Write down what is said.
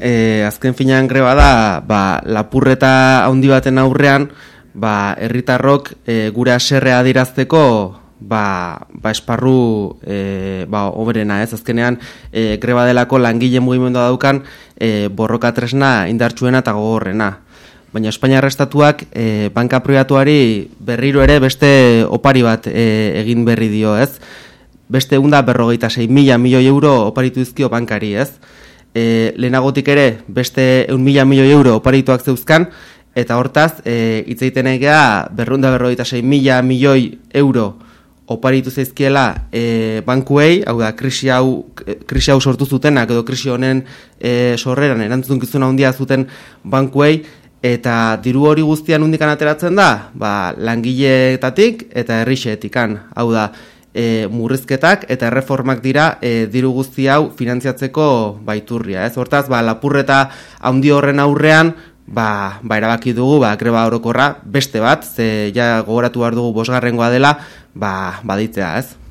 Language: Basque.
E, azken finean greba da, ba, lapurreta handi baten aurrean, ba, herritarrok e, gure aserrea dirazteko ba, ba esparru e, ba, oberena, ez? Azkenean, e, greba delako langile mugimendua daukan e, borroka tresna indartsuena eta gogorrena. Baina Espainia estatuak e, banka proiatuari berriro ere beste opari bat e, egin berri dio, ez? Beste unda berrogeita 6 mila milioi euro oparitu izkio bankari, ez? E, lehenagotik ere beste eun mila milioi euro oparituak zeuzkan, eta hortaz, e, itzaiten egea berrunda berroita sei mila milioi euro oparitu zeizkiela e, bankuei, hau da, krisi hau, krisi hau sortu zutenak, edo krisi honen e, sorreran erantzun kizuna handia zuten bankuei, eta diru hori guztian undikan ateratzen da, ba, langileetatik eta errixeetikan, hau da, e, murrizketak eta erreformak dira e, diru guzti hau finantziatzeko baiturria, ez? Hortaz, ba, lapurreta handi horren aurrean, ba, ba erabaki dugu, ba, greba orokorra beste bat, ze ja gogoratu behar dugu bosgarrengoa dela, ba, baditzea, ez?